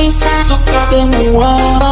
Aisyah Suka. Semua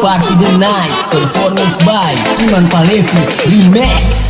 to the party tonight Performance by Iman Palevi Remix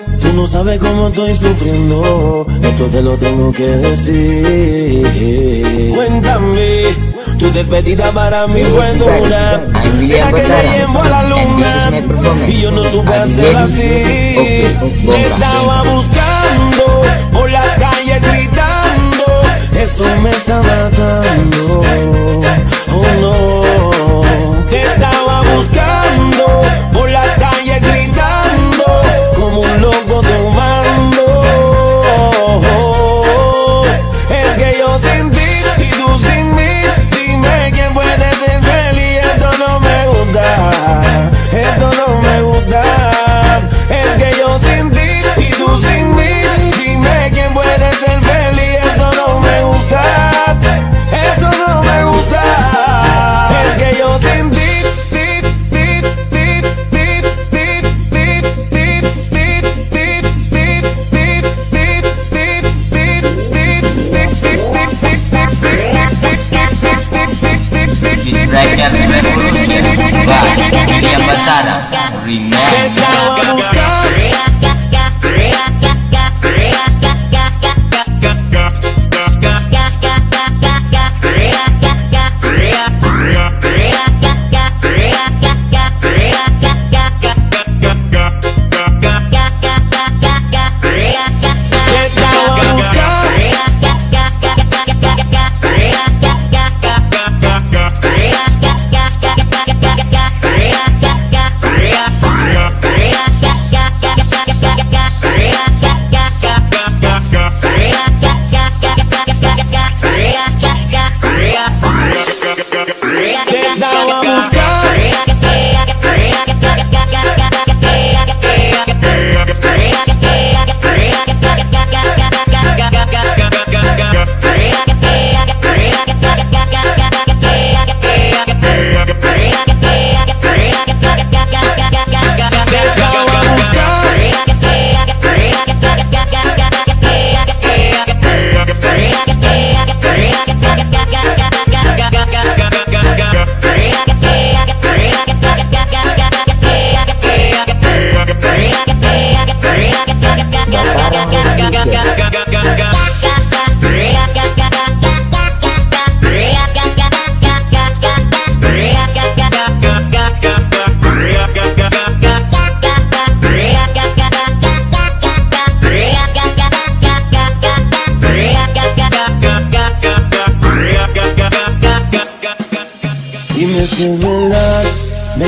Tú no sabes cómo estoy sufriendo. Esto te lo tengo que decir. Cuéntame, tu despedida para mí fue dura. ¿Será que te llevo a la luna? Y yo no supe hacerlo así. Te estaba buscando por la calle gritando. Eso me está matando. Oh no. Te estaba buscando por la calle gritando como un loco Esto no me gusta. Cercana. Remember.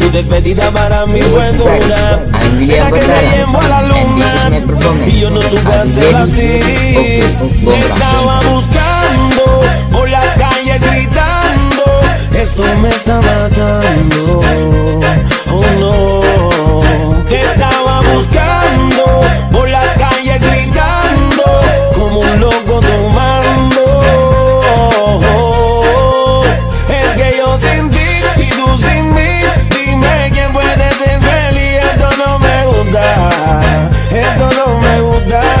tu despedida para mí fue dura. Será que te llevo a la luna. Y yo no supe hacerlo así. Te estaba buscando por la calle gritando. Eso me está matando. Oh no. Te estaba Esto no me gusta.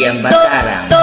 William Batara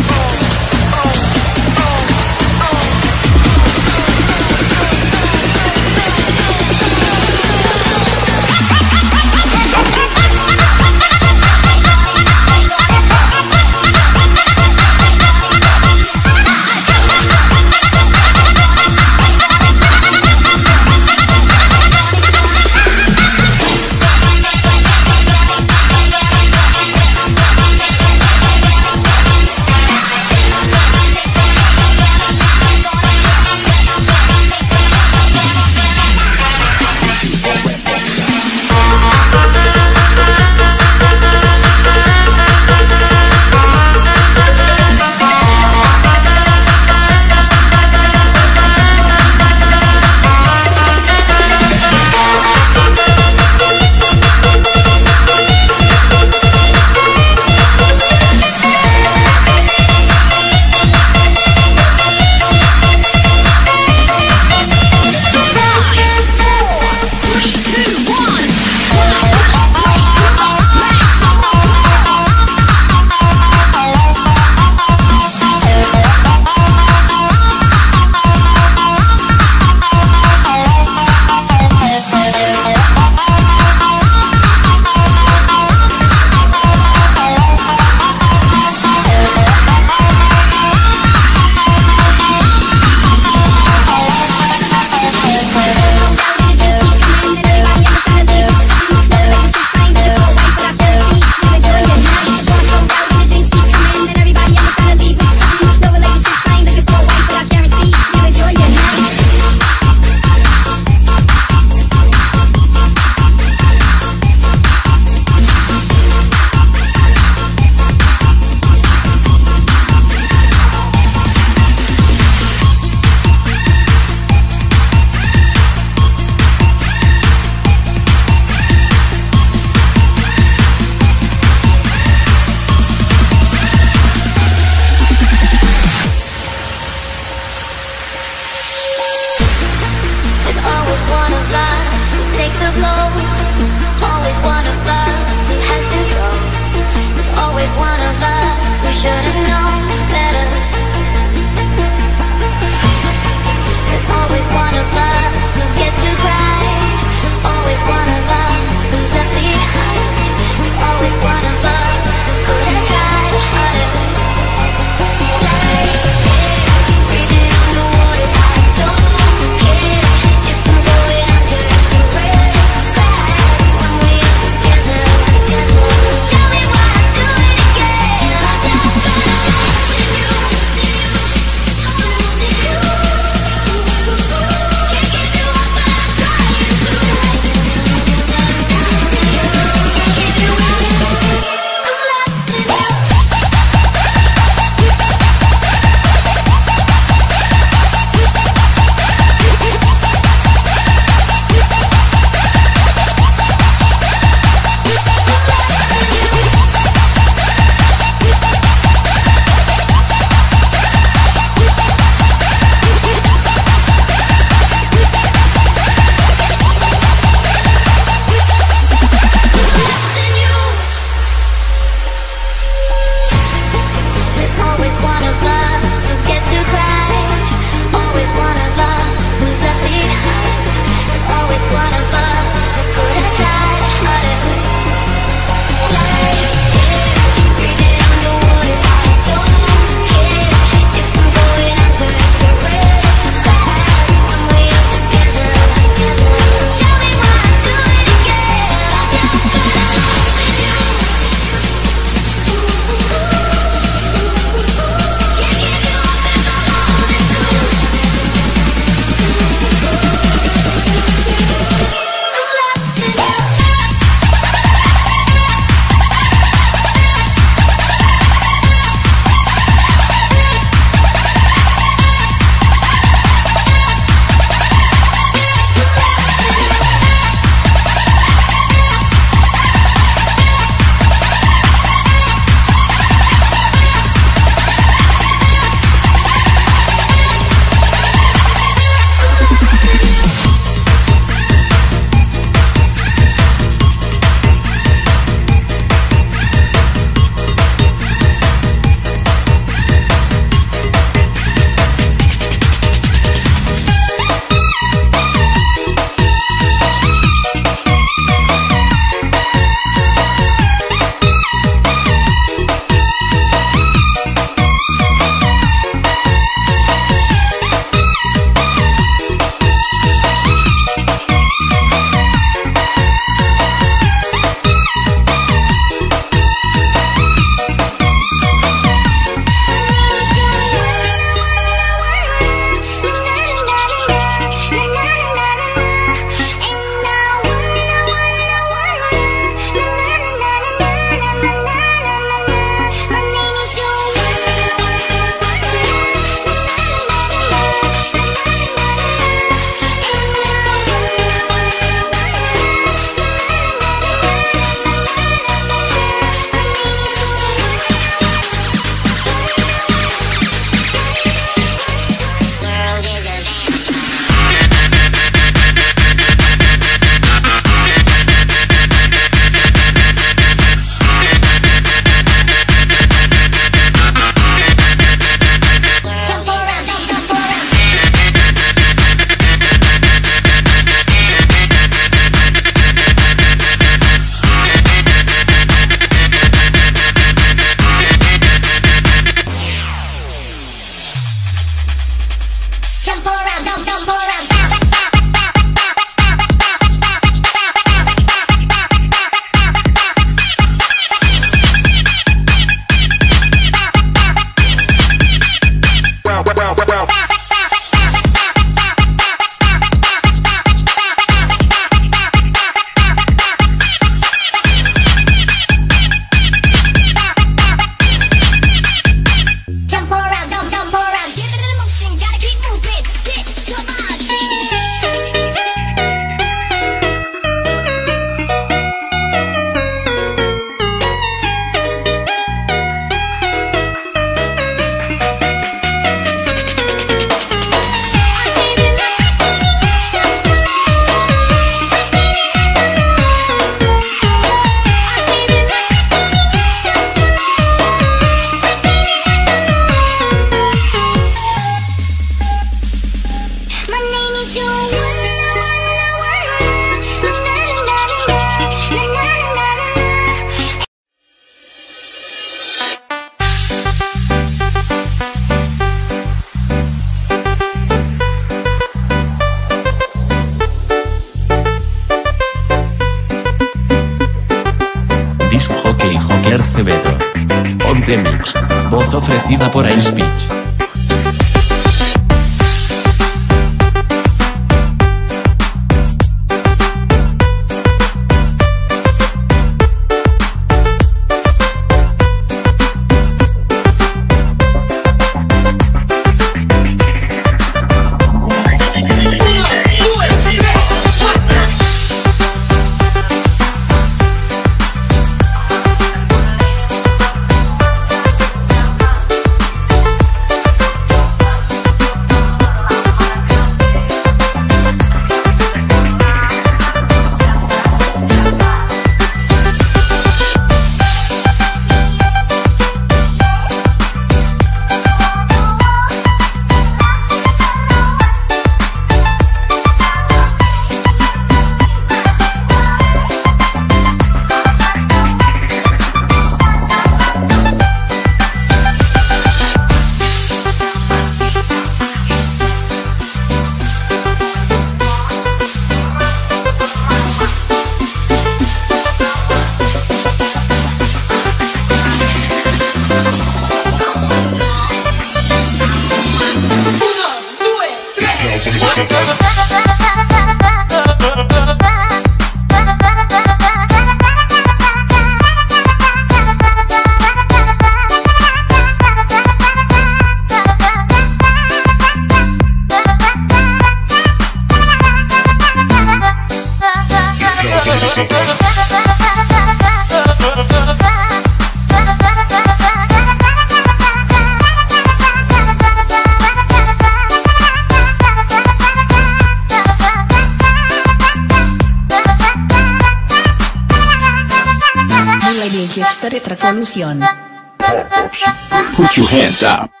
Put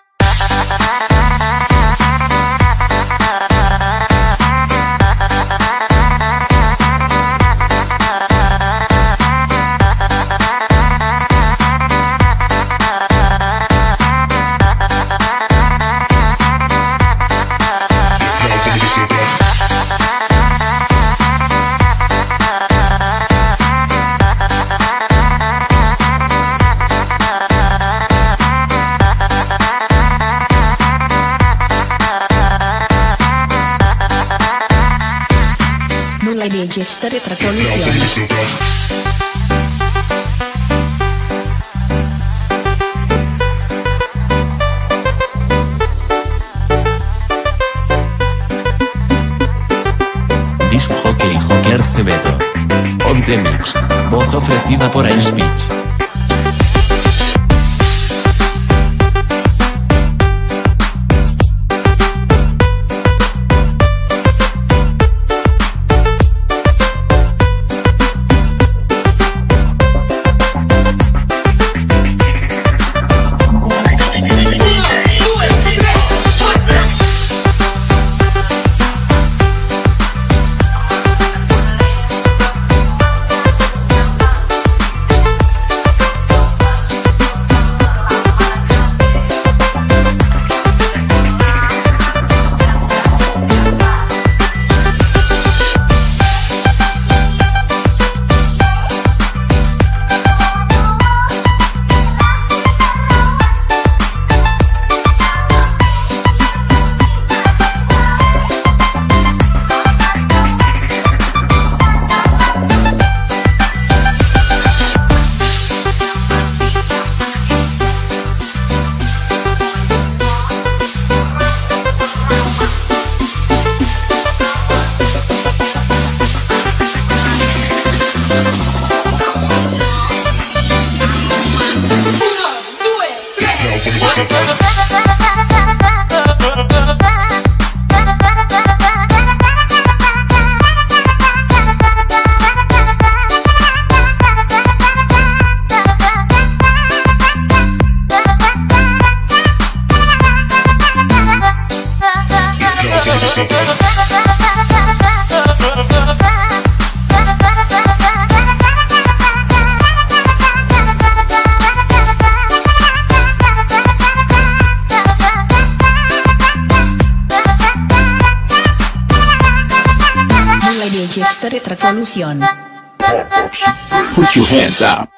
hands up.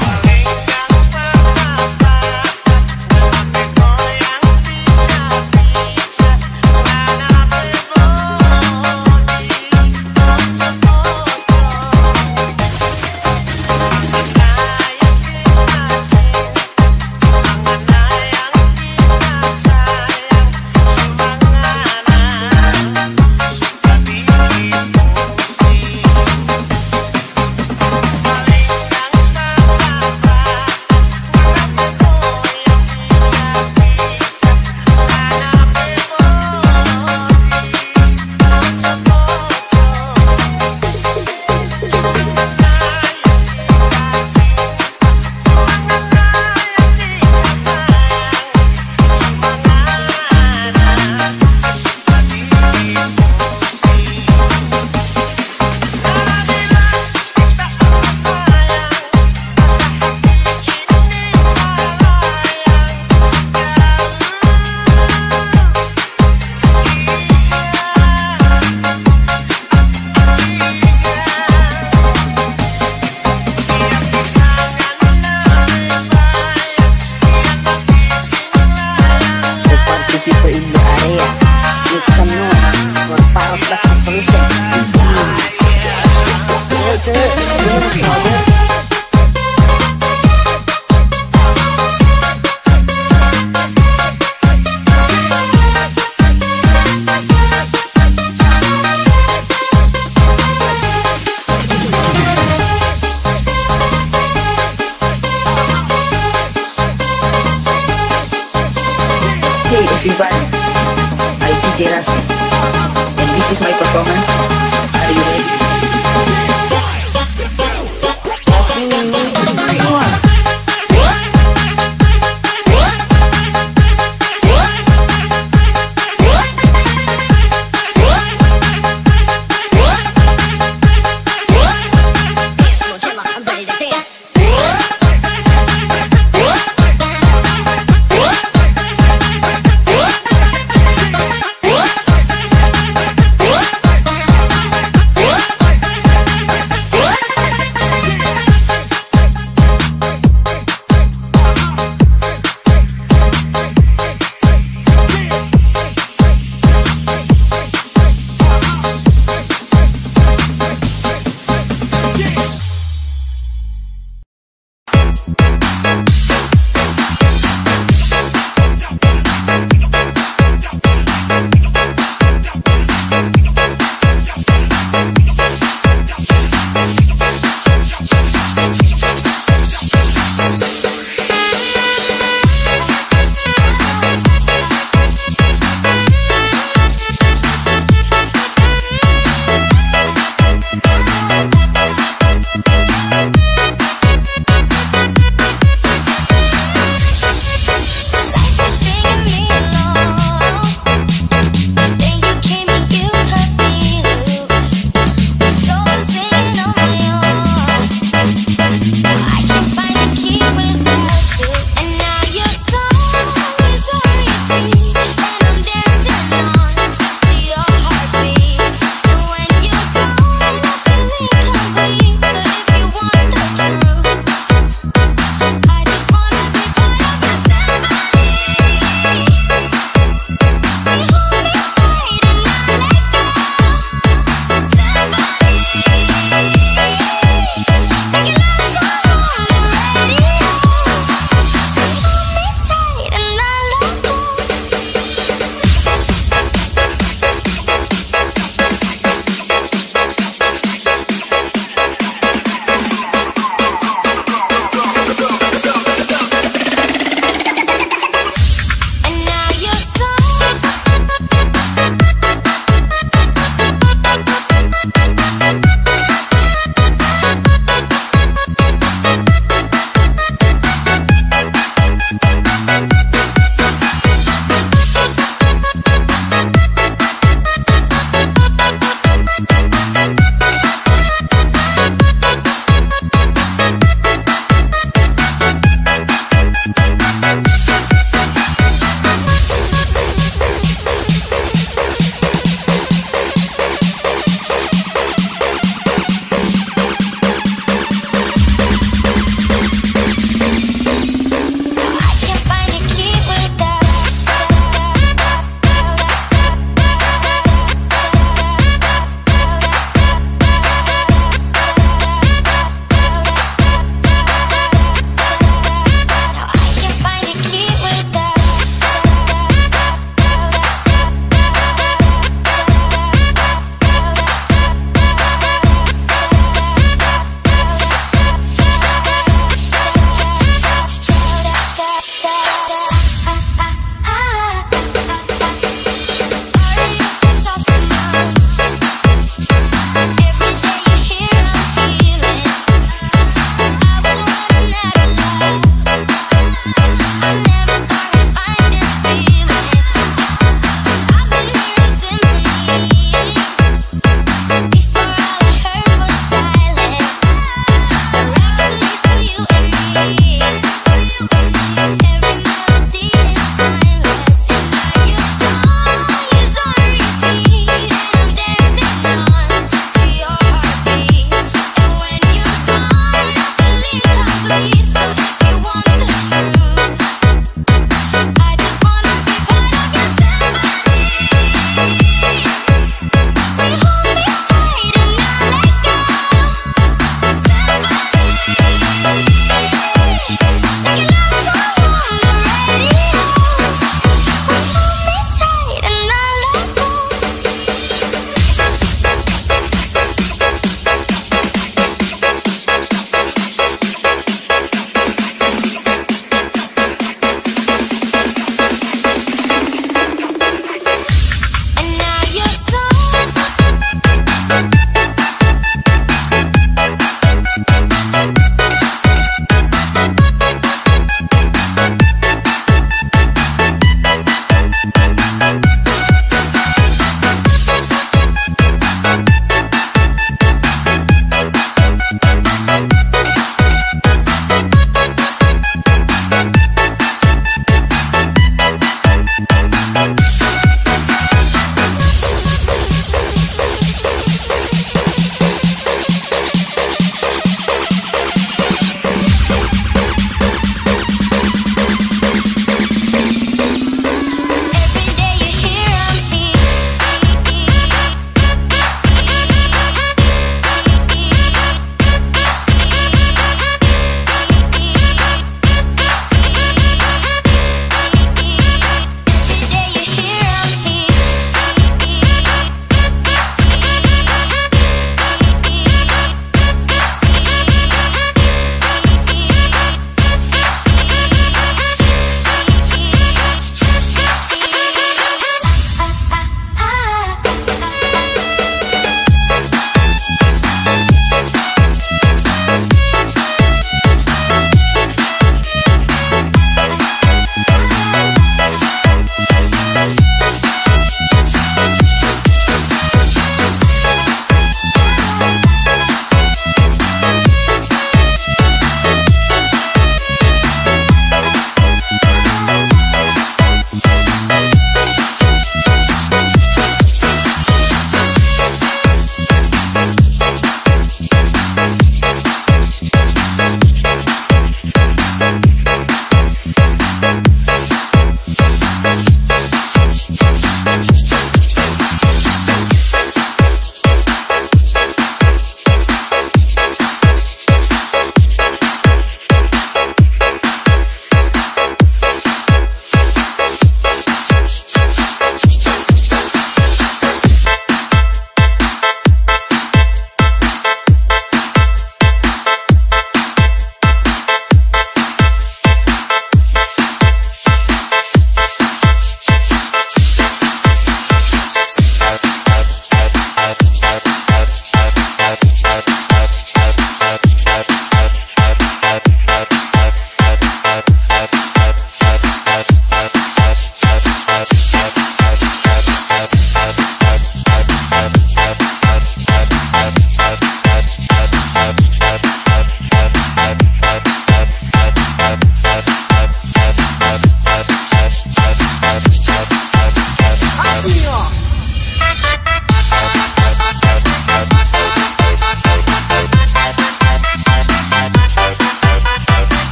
The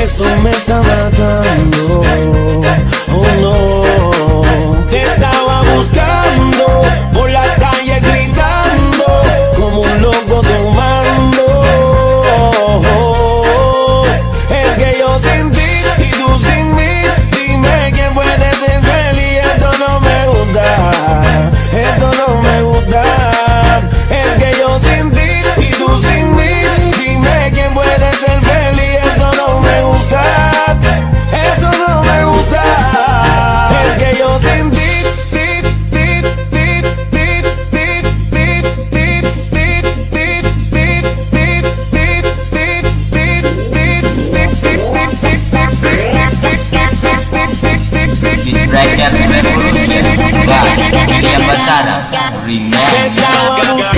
Eso me está matando. Oh no. bubbles.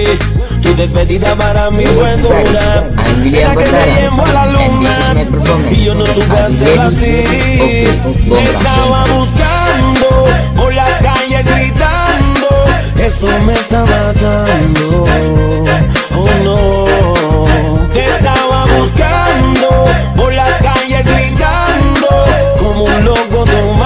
tu despedida para mí fue dura. Será que te llevo a la luna y yo no supe hacerlo así. Estaba buscando por la calle gritando. Eso me está matando. Oh no. Te estaba buscando por la calle gritando como un loco tomando.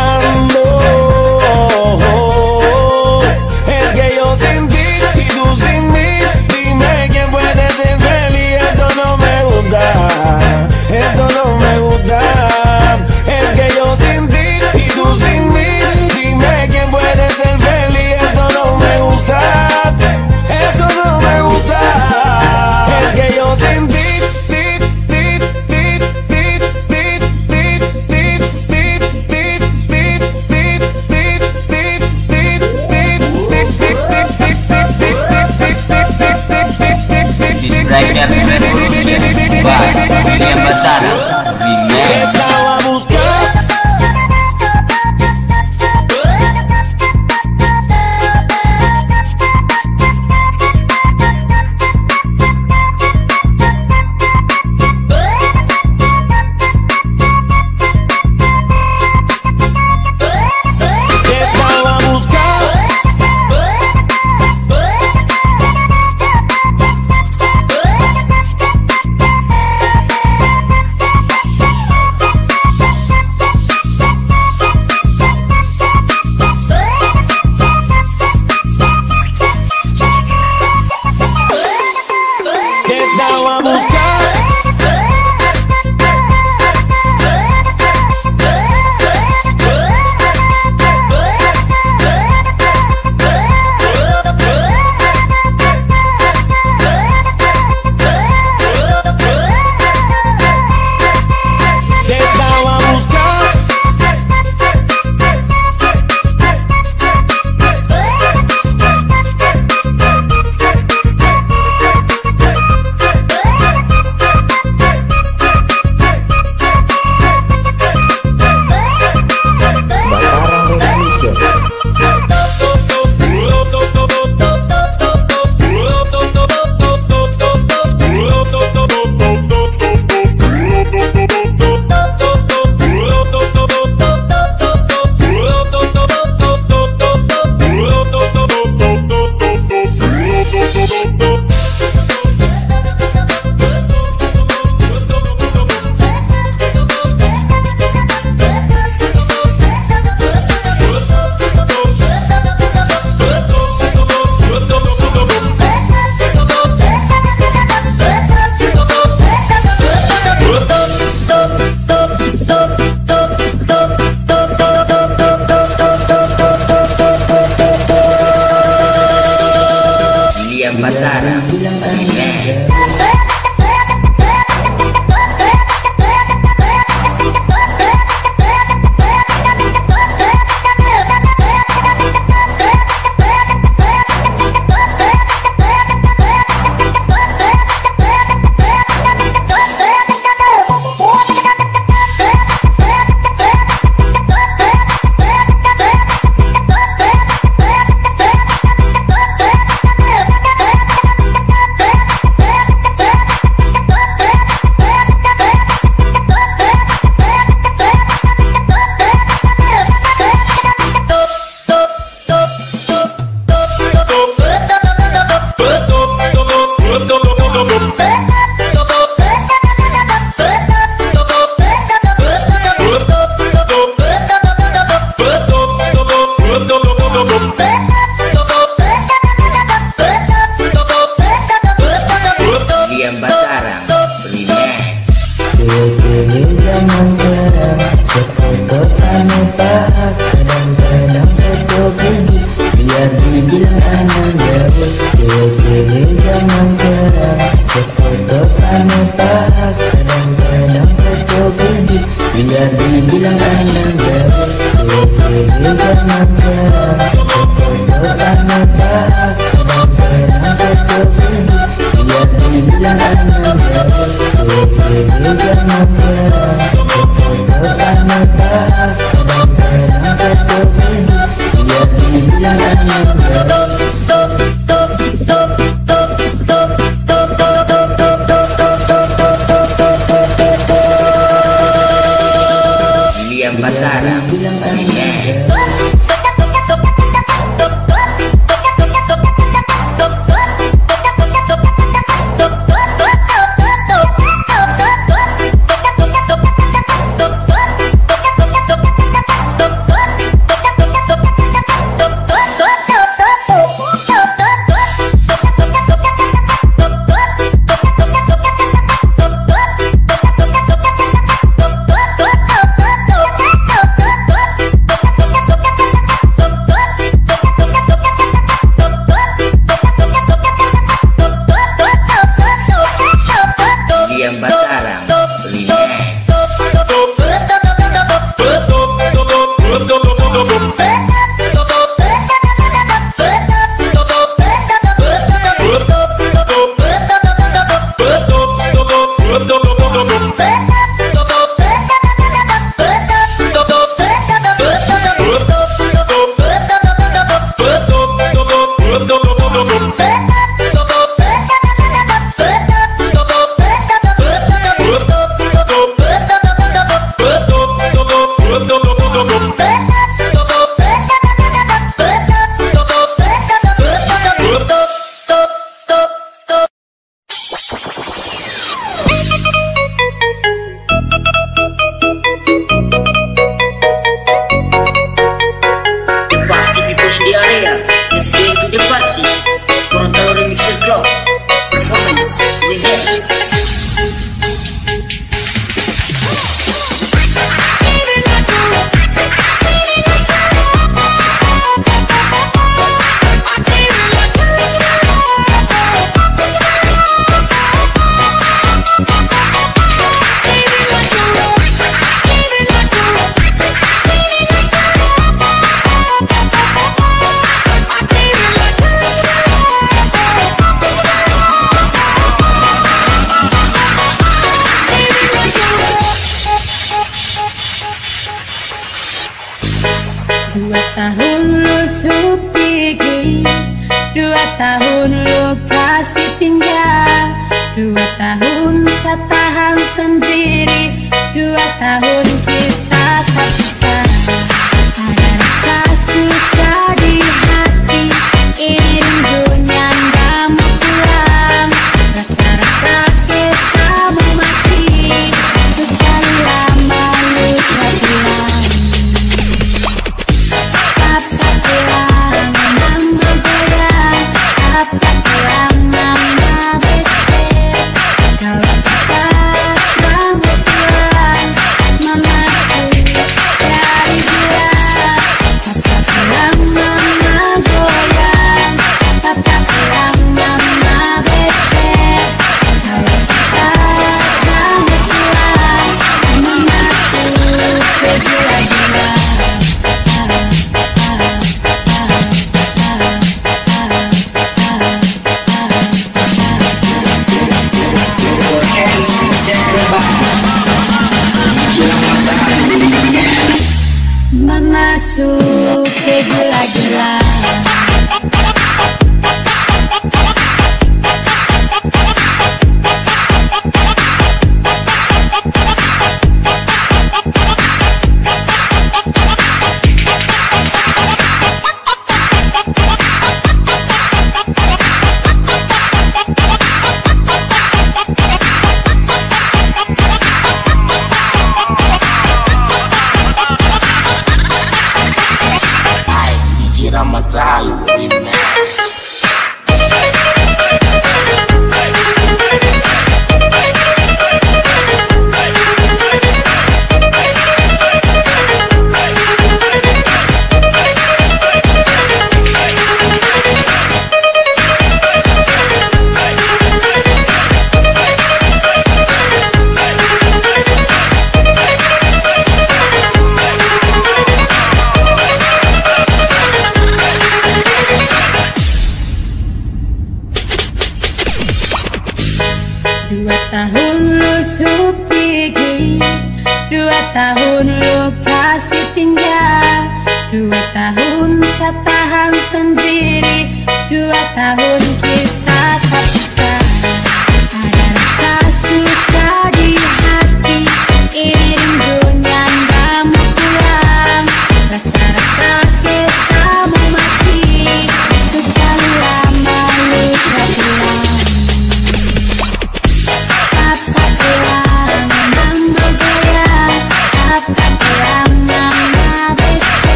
gula gula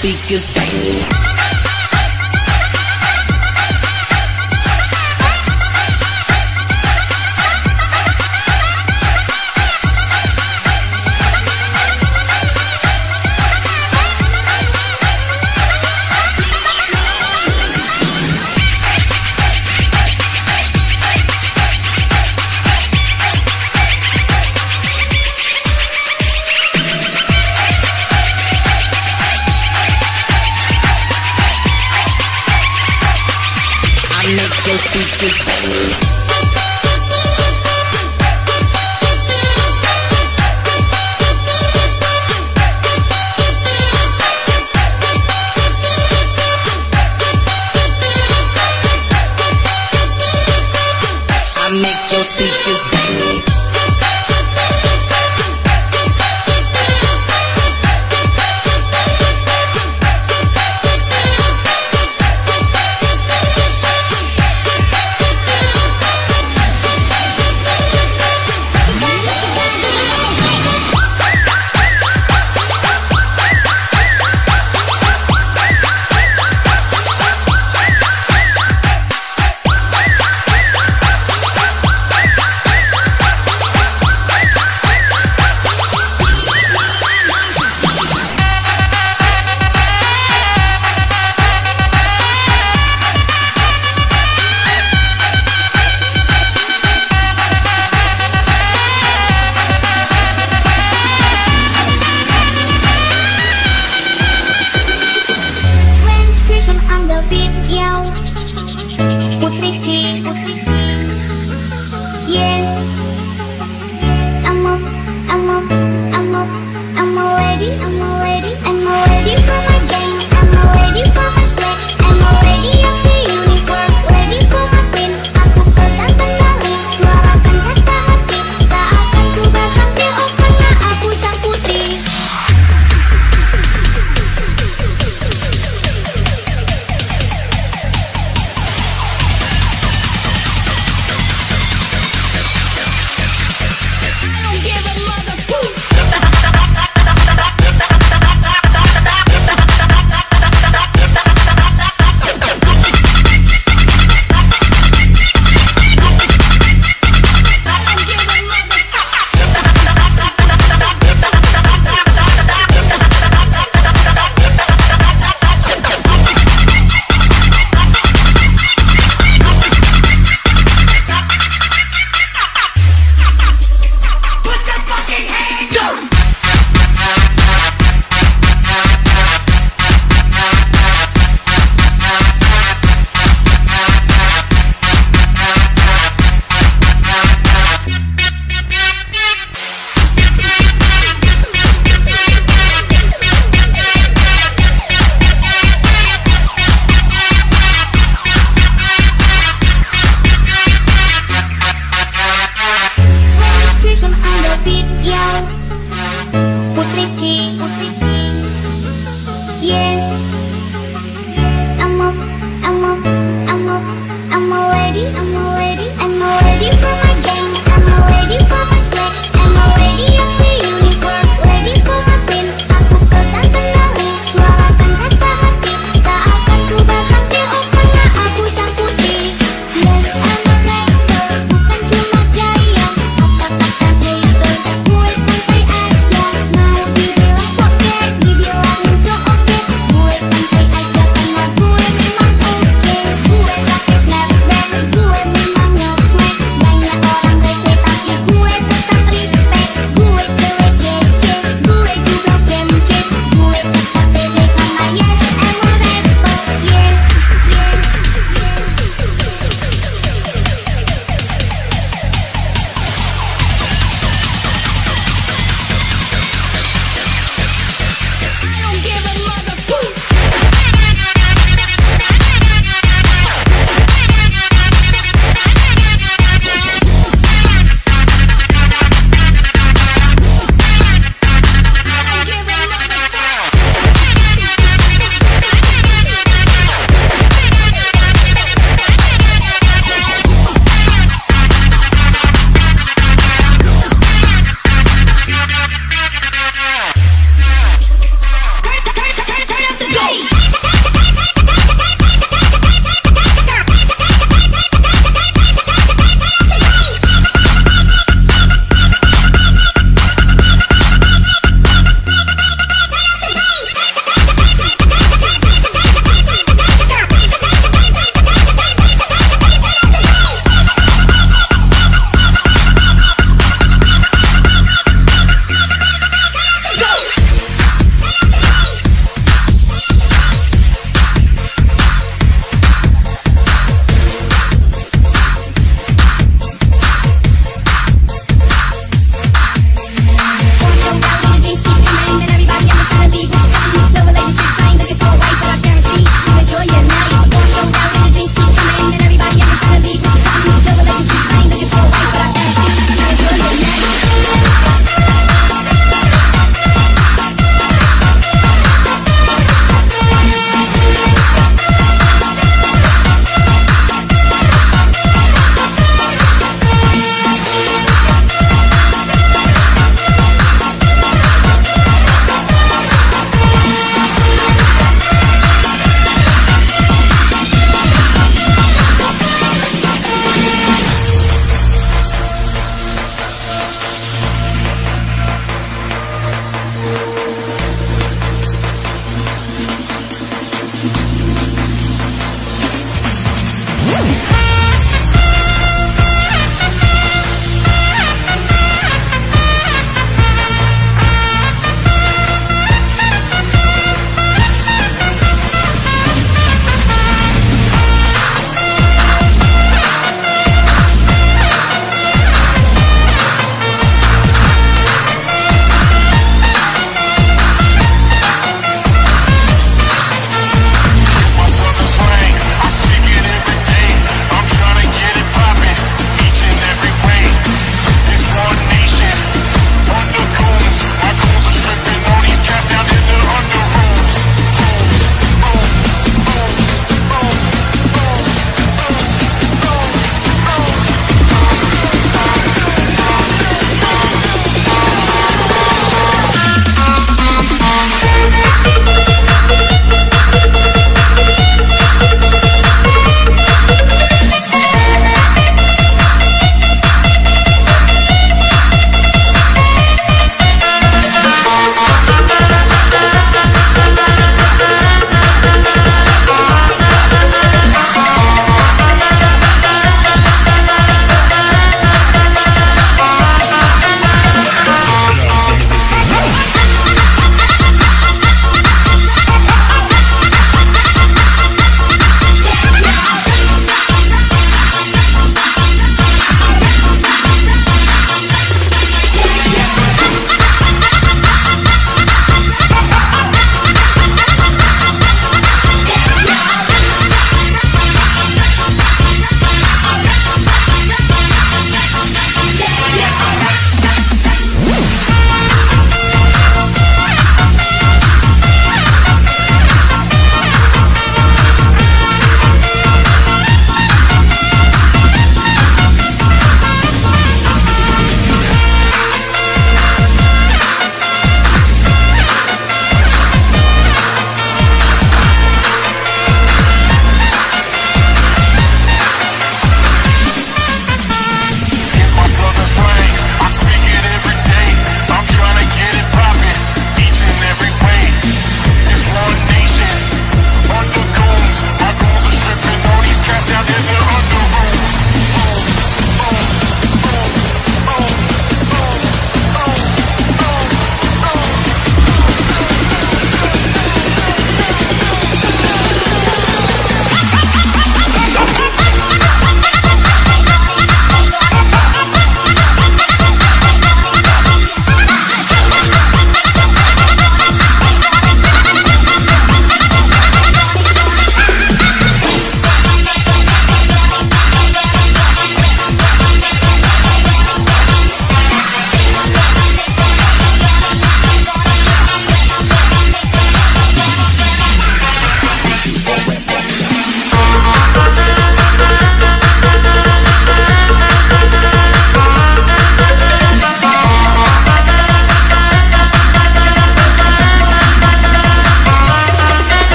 speakers bang.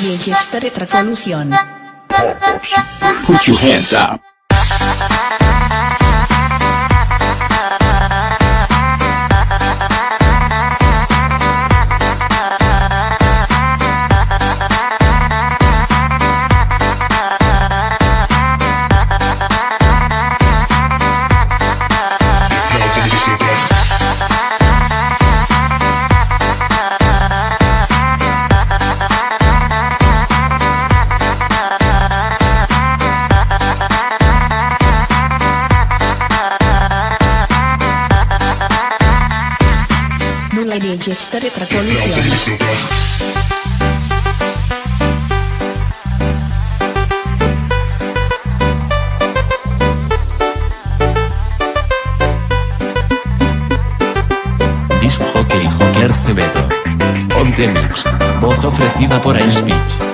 Manchester Revolution. Put your hands up. Manchester Revolution. Disc Jockey Joker Acevedo. On the Mix. Voz ofrecida por Ice